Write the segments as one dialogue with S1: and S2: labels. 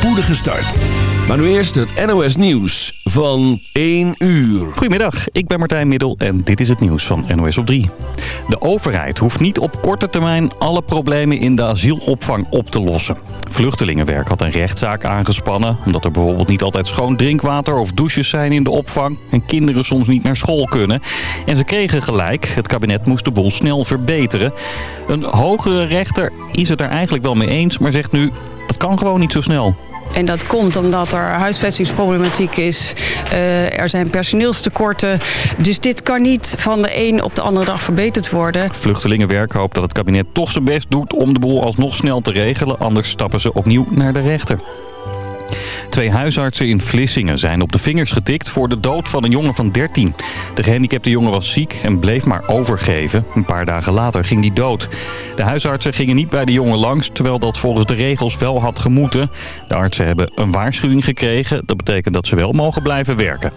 S1: spoedige start. Maar nu eerst het NOS Nieuws van 1 uur.
S2: Goedemiddag, ik ben Martijn Middel en dit is het nieuws van NOS op 3. De overheid hoeft niet op korte termijn alle problemen in de asielopvang op te lossen. Vluchtelingenwerk had een rechtszaak aangespannen... omdat er bijvoorbeeld niet altijd schoon drinkwater of douches zijn in de opvang... en kinderen soms niet naar school kunnen. En ze kregen gelijk, het kabinet moest de boel snel verbeteren. Een hogere rechter is het er eigenlijk wel mee eens, maar zegt nu... dat kan gewoon niet zo snel.
S3: En dat komt omdat er huisvestingsproblematiek is. Uh, er zijn personeelstekorten. Dus dit kan niet van de een op de andere dag verbeterd worden.
S2: Vluchtelingenwerk hoopt dat het kabinet toch zijn best doet om de boel alsnog snel te regelen. Anders stappen ze opnieuw naar de rechter. Twee huisartsen in Vlissingen zijn op de vingers getikt voor de dood van een jongen van 13. De gehandicapte jongen was ziek en bleef maar overgeven. Een paar dagen later ging hij dood. De huisartsen gingen niet bij de jongen langs, terwijl dat volgens de regels wel had gemoeten. De artsen hebben een waarschuwing gekregen. Dat betekent dat ze wel mogen blijven werken.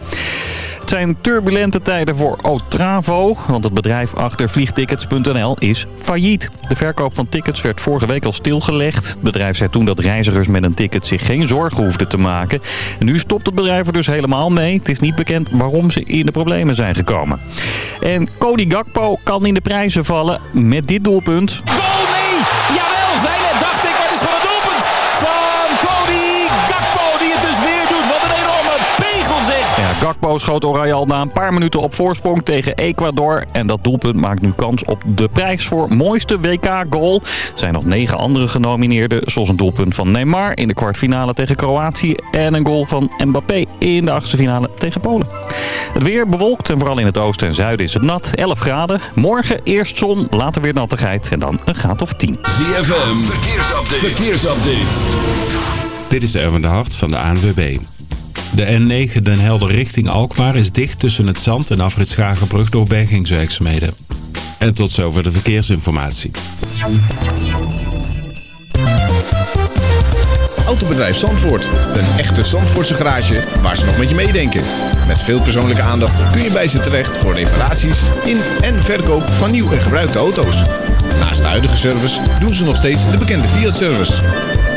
S2: Het zijn turbulente tijden voor Otravo, want het bedrijf achter vliegtickets.nl is failliet. De verkoop van tickets werd vorige week al stilgelegd. Het bedrijf zei toen dat reizigers met een ticket zich geen zorgen hoefden te maken. En nu stopt het bedrijf er dus helemaal mee. Het is niet bekend waarom ze in de problemen zijn gekomen. En Cody Gakpo kan in de prijzen vallen met dit doelpunt.
S4: Gakpo
S2: schoot Oranje al na een paar minuten op voorsprong tegen Ecuador. En dat doelpunt maakt nu kans op de prijs voor mooiste WK-goal. Er zijn nog negen andere genomineerden. Zoals een doelpunt van Neymar in de kwartfinale tegen Kroatië. En een goal van Mbappé in de achtste finale tegen Polen. Het weer bewolkt en vooral in het oosten en zuiden is het nat. 11 graden. Morgen eerst zon, later weer nattigheid en dan een graad of 10.
S1: ZFM, verkeersupdate. verkeersupdate.
S5: Dit is Erwin de Hart van de ANWB. De N9 Den Helder richting Alkmaar is dicht tussen het Zand en Afrit Schagenbrug door bergingswerkzaamheden. En tot zover de verkeersinformatie.
S6: Autobedrijf Zandvoort. Een echte Zandvoortse garage waar ze nog met je meedenken. Met veel persoonlijke aandacht kun je bij ze terecht voor reparaties in en verkoop van nieuw en gebruikte auto's. Naast de huidige service doen ze nog steeds de bekende Fiat-service.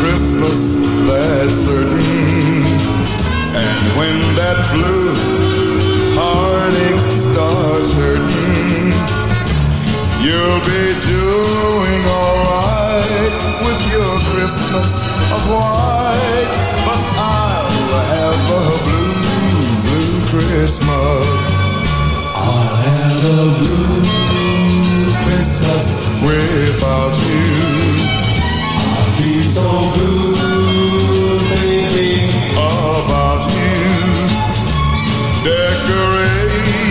S7: Christmas, that's certain. And when that blue heartache starts hurting, you'll be doing alright with your Christmas of white. But I'll have a blue, blue Christmas. I'll have a blue Christmas without you be so blue thinking about you. Decorations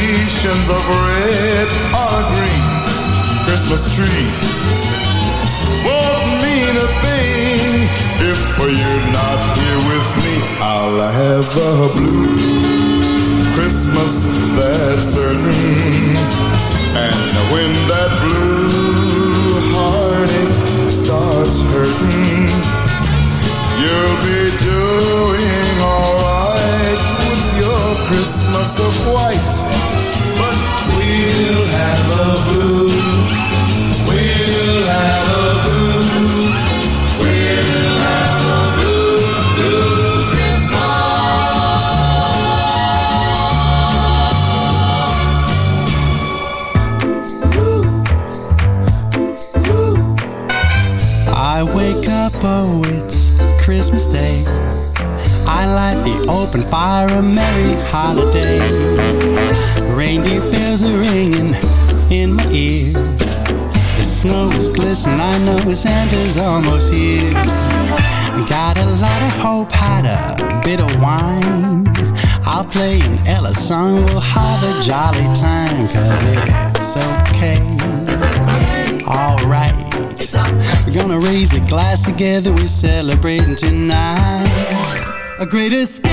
S7: of red or green Christmas tree won't mean a thing if you're not here with me. I'll have a blue Christmas, that's certain. And when that blue heartache starts hurting, you'll be doing alright with your Christmas of white. But we'll have a blue,
S8: oh, it's Christmas Day. I light the open fire, a merry holiday. Reindeer bells are ringing in my ear. The snow is glistening, I know Santa's almost here. Got a lot of hope, had a bit of wine. I'll play an Ella song, we'll have a jolly time, cause it's okay. It's okay. Alright. We're gonna raise a glass together, we're celebrating tonight. A
S1: greatest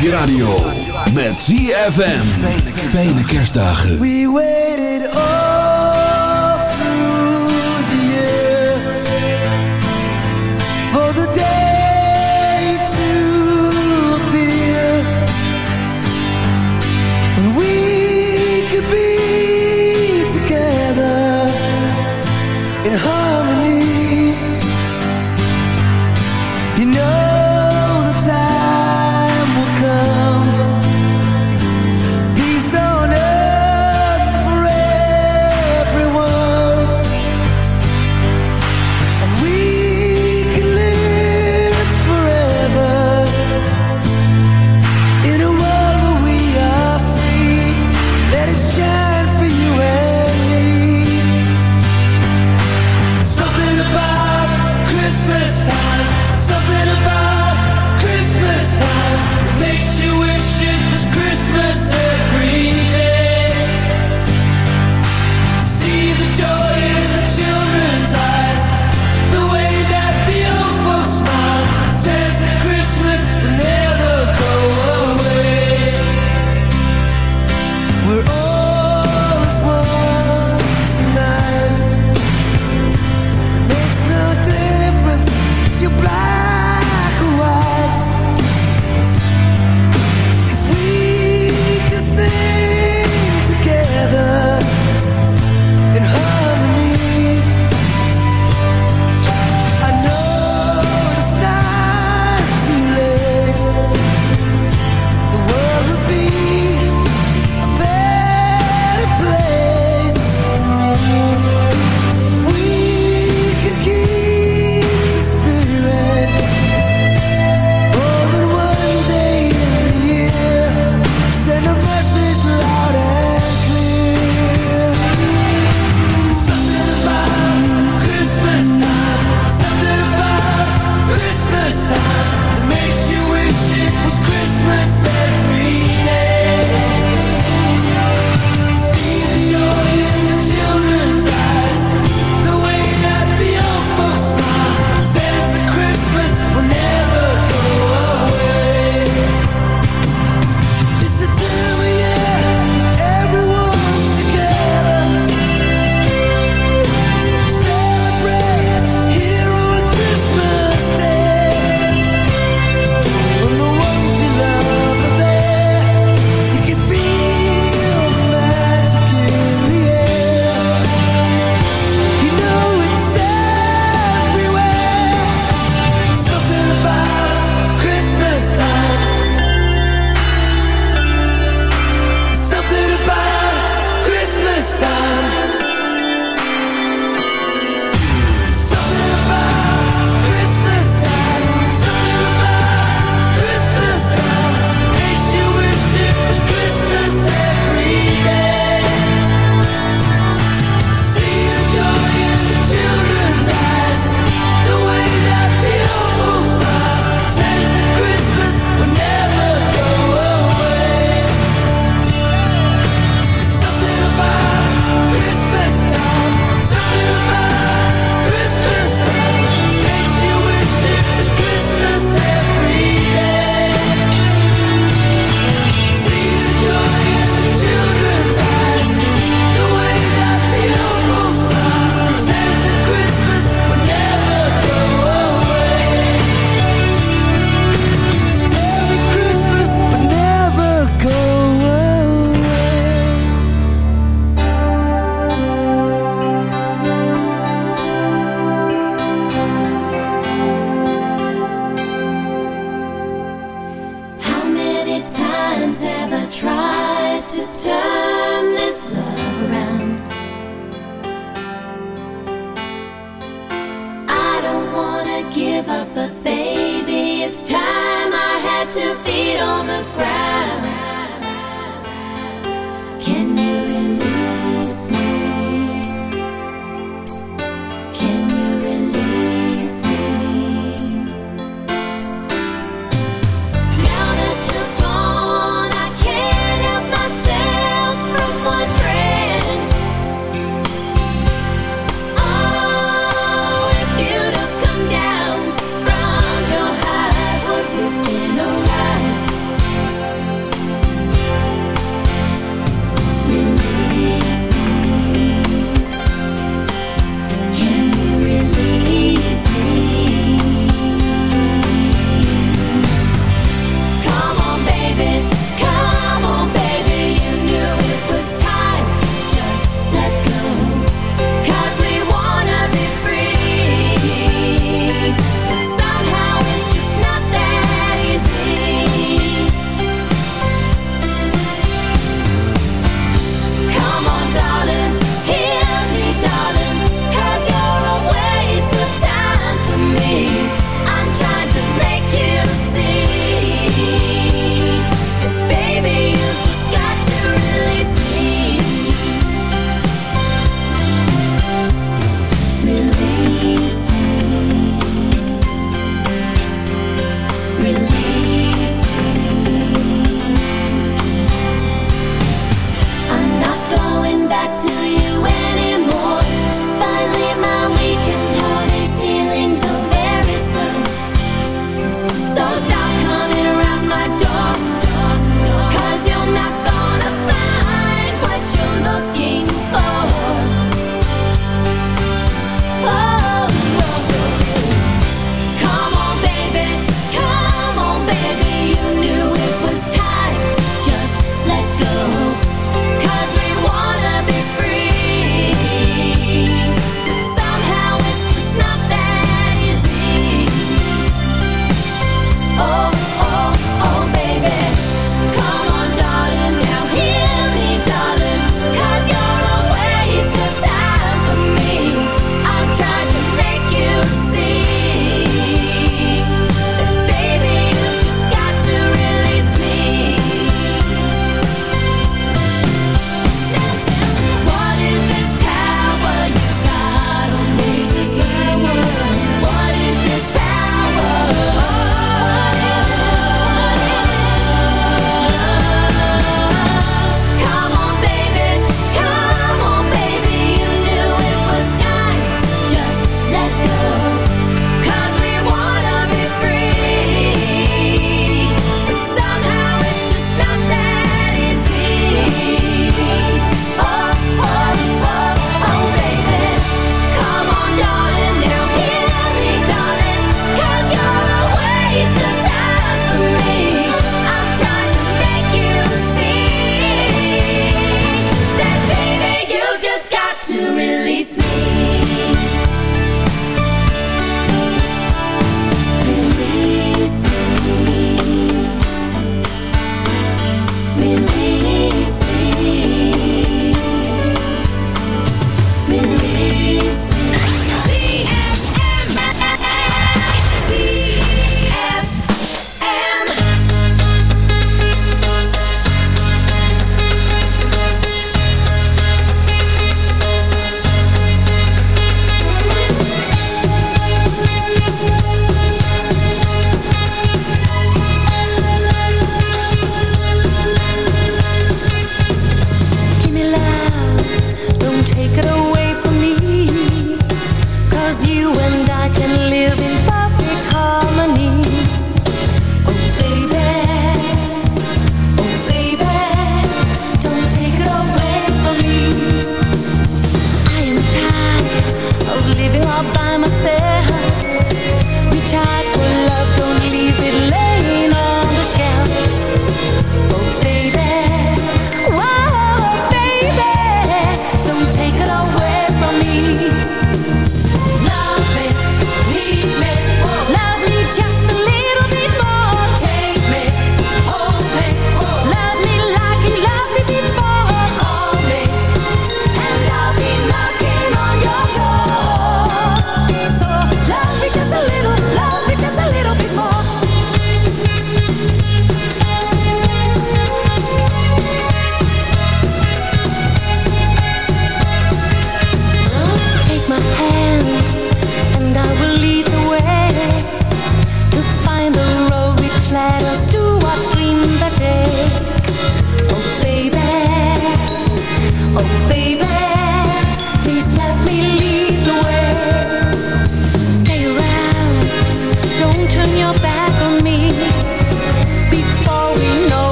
S1: op je radio. Met ZFM. Fijne kerstdagen.
S9: We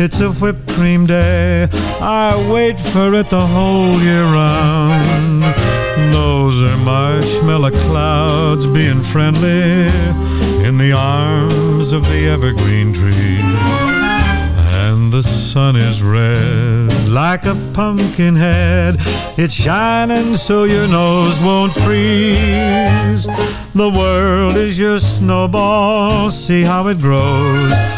S10: It's
S11: a whipped cream day. I wait for it the whole year round. Those are marshmallow clouds being friendly in the arms of the evergreen tree. And the sun is red like a pumpkin head. It's shining so your nose won't freeze. The world is your snowball, see how it grows.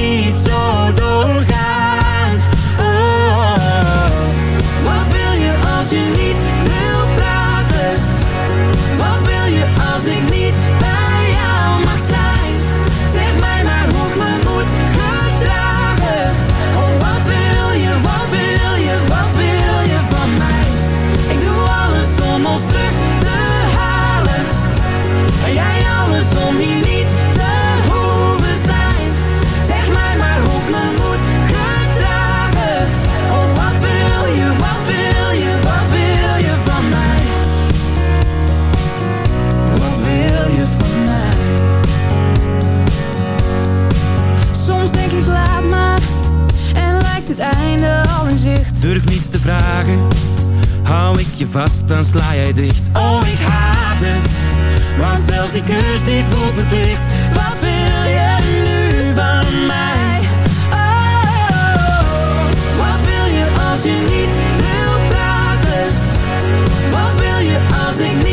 S12: niet zo doorgaan.
S9: Je
S12: vast, dan sla jij dicht.
S9: Oh, ik haat het. Want zelfs die kus die voelt verplicht. Wat wil je nu van mij? Oh, wat wil je als je niet wil praten? Wat wil je als ik niet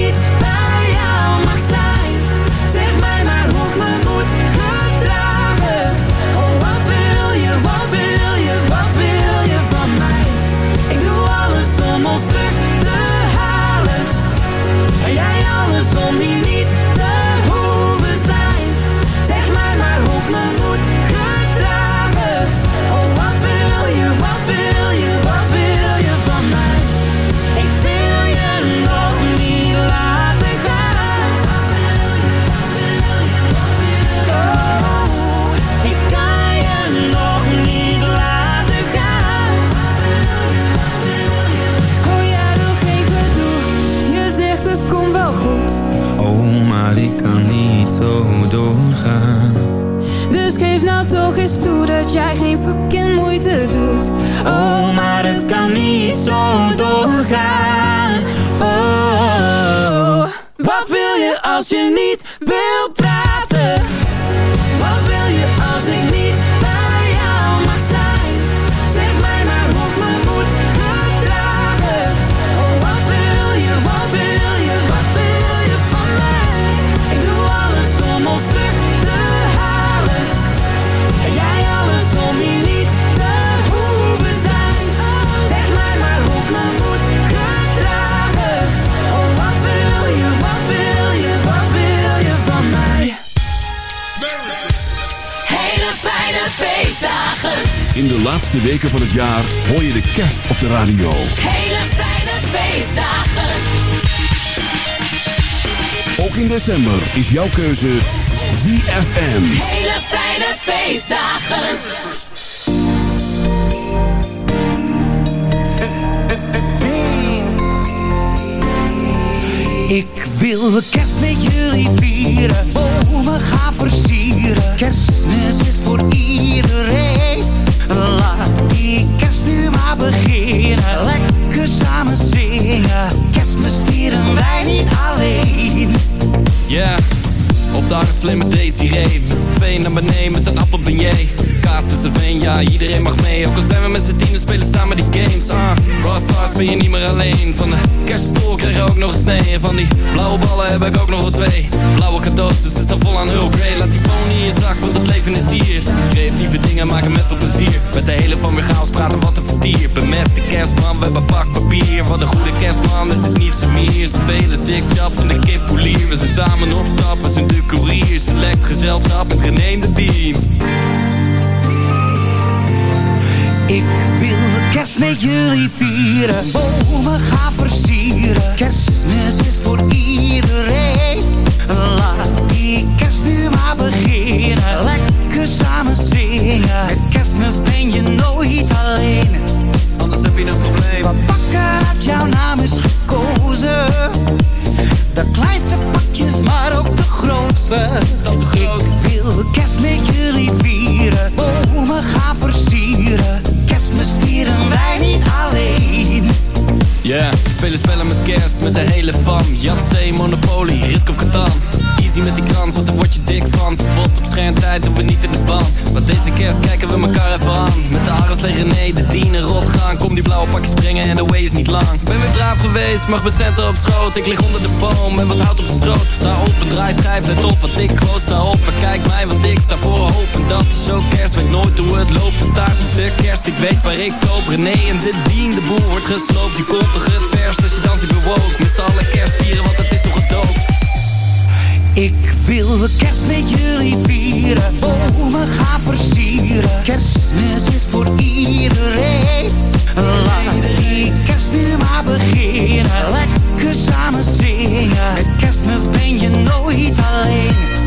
S1: weken van het jaar hoor je de kerst op de radio.
S10: Hele fijne feestdagen.
S1: Ook in december is jouw keuze ZFM.
S10: Hele fijne feestdagen.
S13: Ik wil kerst met jullie vieren, bomen gaan versieren. Kerstmis is voor iedereen. Laat die kerst nu maar beginnen. Lekker samen zingen. Kerstmis vieren wij niet alleen.
S14: Yeah, op de harde slimme Desiree Met z'n tweeën naar beneden met een appelbeignet Kaas is een ja iedereen mag mee Ook al zijn we met z'n tienen spelen samen die games ah, Rockstars ben je niet meer alleen. Van de kerststol je ook nog een snee van die blauwe ballen heb ik ook nog wel twee. Blauwe cadeaus, dus het vol aan Earl Grey Laat die phone in je zak, want het leven is hier. Creatieve dingen maken met veel plezier. Met de hele van weer chaos praten wat een vertier Ben met de kerstman, we hebben pakpapier Wat een goede kerstman, het is niet zo meer. Zoveel zikjap van de kip polier We zijn samen op stap, we zijn de courier Select gezelschap met René en de Beam
S13: Ik wil kerst met jullie vieren, bomen gaan versieren. Kerstmis is voor iedereen. Laat die kerst nu maar beginnen. Lekker samen zingen. Met kerstmis ben je nooit alleen.
S14: Anders heb je een probleem
S13: We pakken dat jouw naam is gekozen. De kleinste pakjes, maar ook de grootste. Ik wil kerst met jullie vieren.
S14: Yeah, spelen spellen met kerst, met de hele fam. Yatzee, Monopoly, Risk of Catan Met die krans, want daar word je dik van. Verbod op schermtijd, doen we niet in de band. Want deze kerst kijken we elkaar even aan. Met de Aras tegen René, de dienen rot gaan. Kom die blauwe pakjes springen en de way is niet lang. Ben weer braaf geweest, mag mijn centen op schoot. Ik lig onder de boom en wat hout op de stroot Sta op draai schijf, let op wat ik groot sta op En kijk mij, want ik sta voor hoop. En dat is ook kerst, weet nooit hoe het loopt. De taart op de kerst, ik weet waar ik koop. René en de dien, de boel wordt gesloopt. Je komt toch het verst als je dans ik bewoog Met z'n allen kerst vieren, want het is toch gedoopt
S13: Ik wil kerst met jullie vieren, bomen gaan versieren. Kerstmis is voor iedereen. Laat die kerst nu maar beginnen. Lekker samen zingen. Met kerstmis ben je nooit alleen.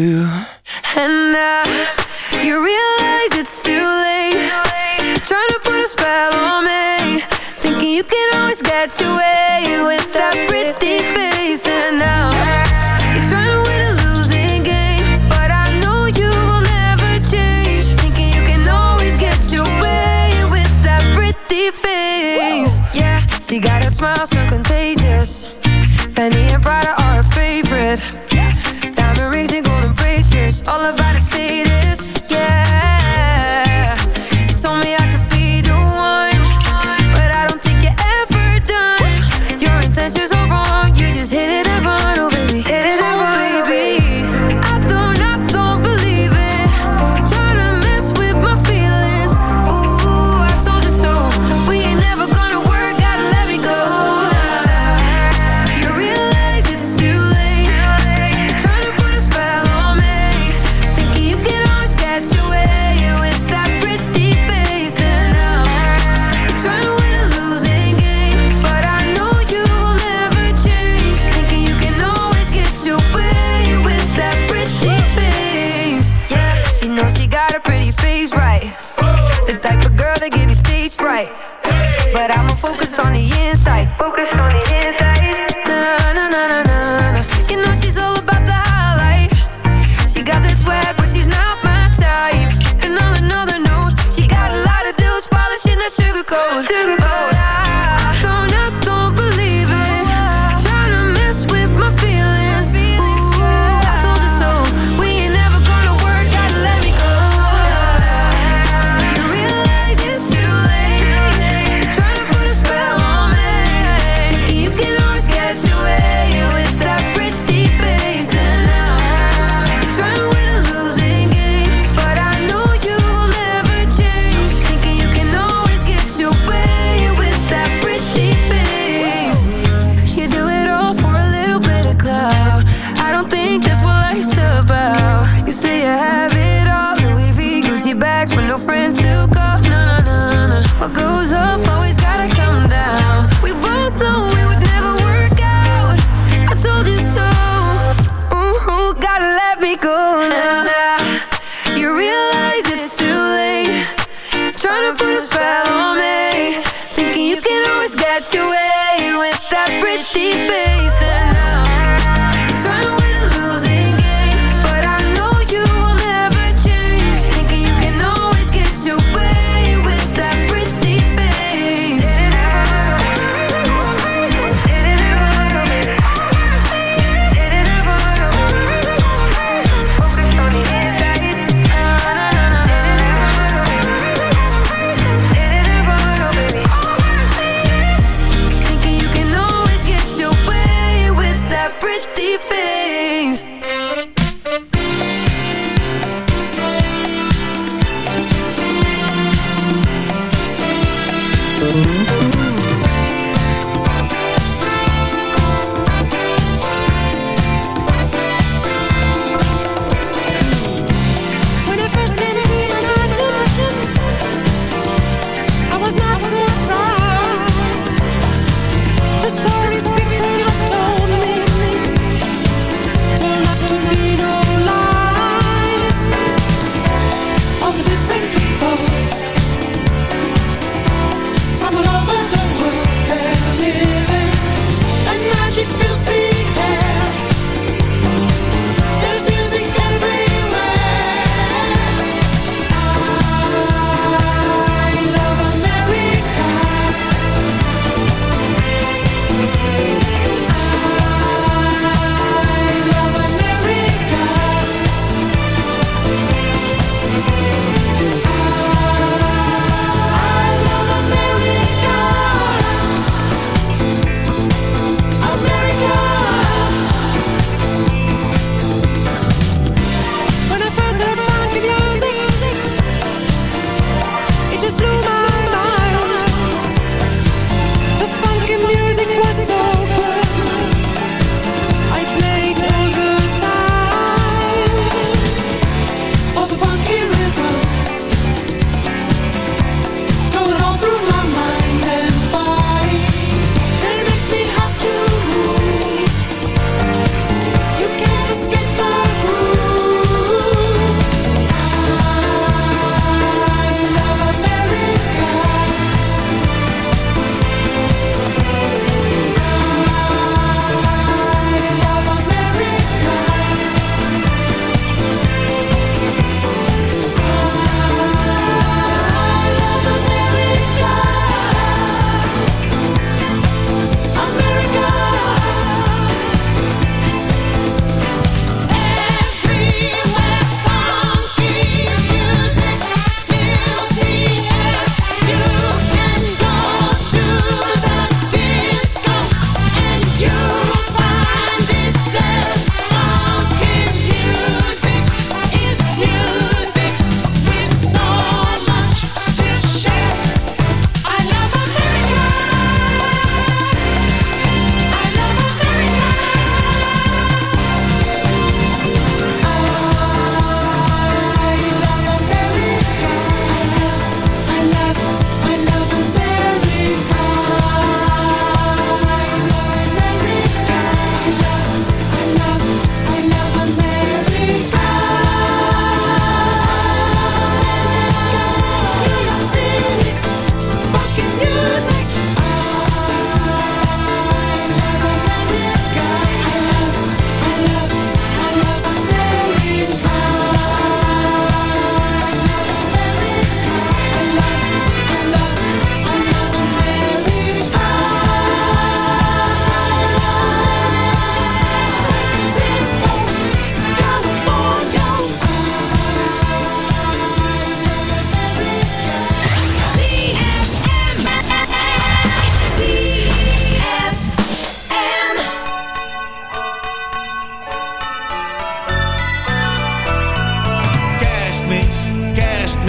S15: And now you realize it's too late. Trying to put a spell on me. Thinking you can always get your way with that pretty face. And now you're trying to win a losing game. But I know you will never change. Thinking you can always get your way with that pretty face. Yeah, she got a smile so contagious.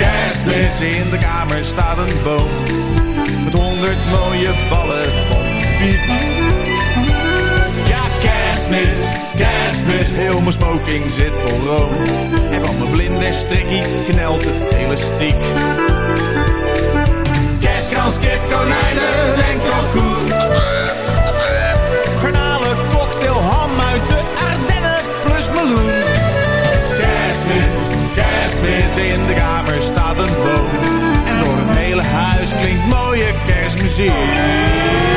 S16: kerstmis, in de kamer staat een boom. Met honderd mooie ballen van piep. Ja, kerstmis, kerstmis, heel mijn smoking zit vol room. En van mijn vlinderstrikkie knelt het elastiek. Kerstkans, kip, konijnen en kalkoen. Kerstmuziek.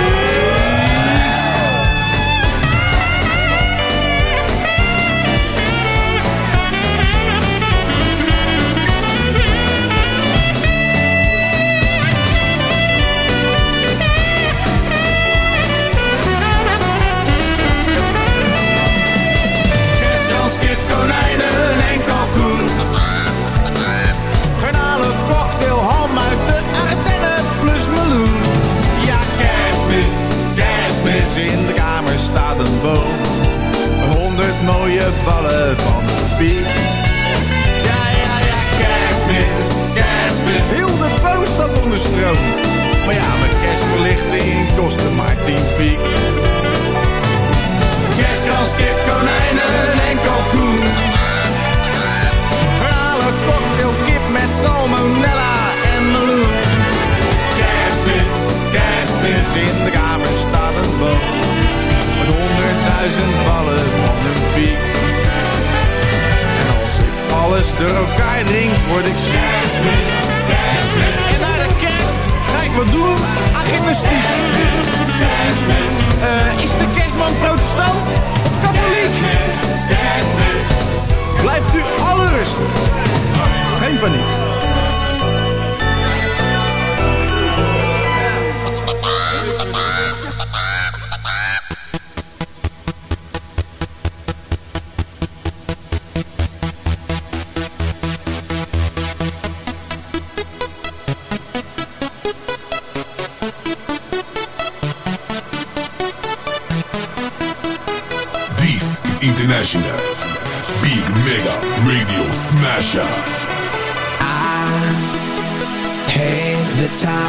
S16: Kostte maar tien piek. Kerstkans, kip, konijnen en kalkoen. Garnalen, cocktail, kip met salmonella en meloen. Kerstmis, kerstmis, in de kamer staat een boom. Met honderdduizend ballen van een piek. En als ik alles door elkaar drink, word ik. Kerstmis, kerstmis. En naar de kerst ik doen aan gymnastiek. Eh, is de kerstman protestant of katholiek? Blijft u alle rustig. Geen paniek.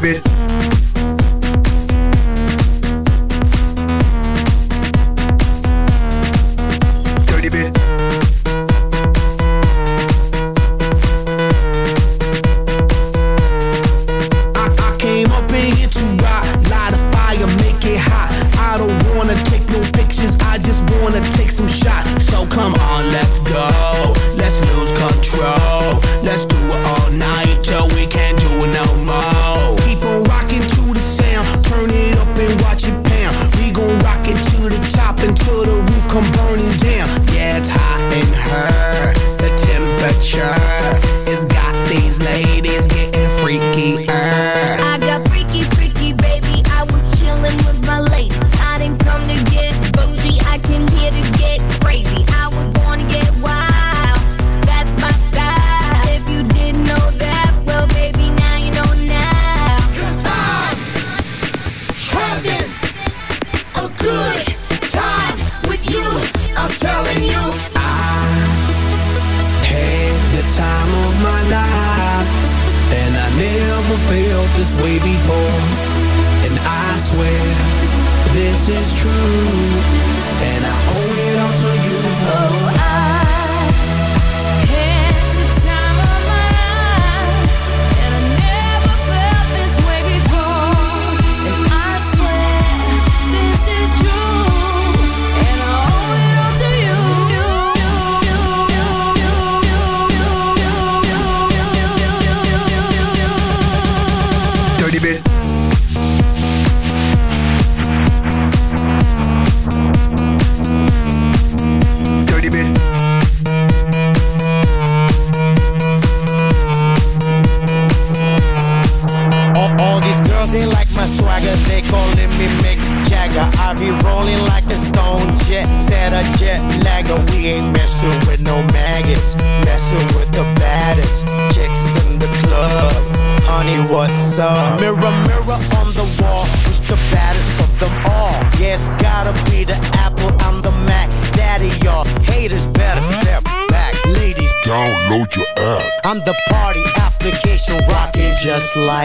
S8: Dirty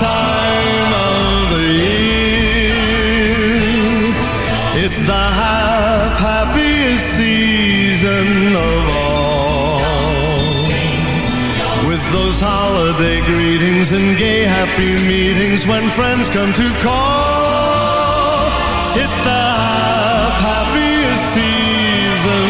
S11: time of the year. It's the hap- happiest season of all. With those holiday greetings and gay happy meetings when friends come to call. It's the hap- happiest season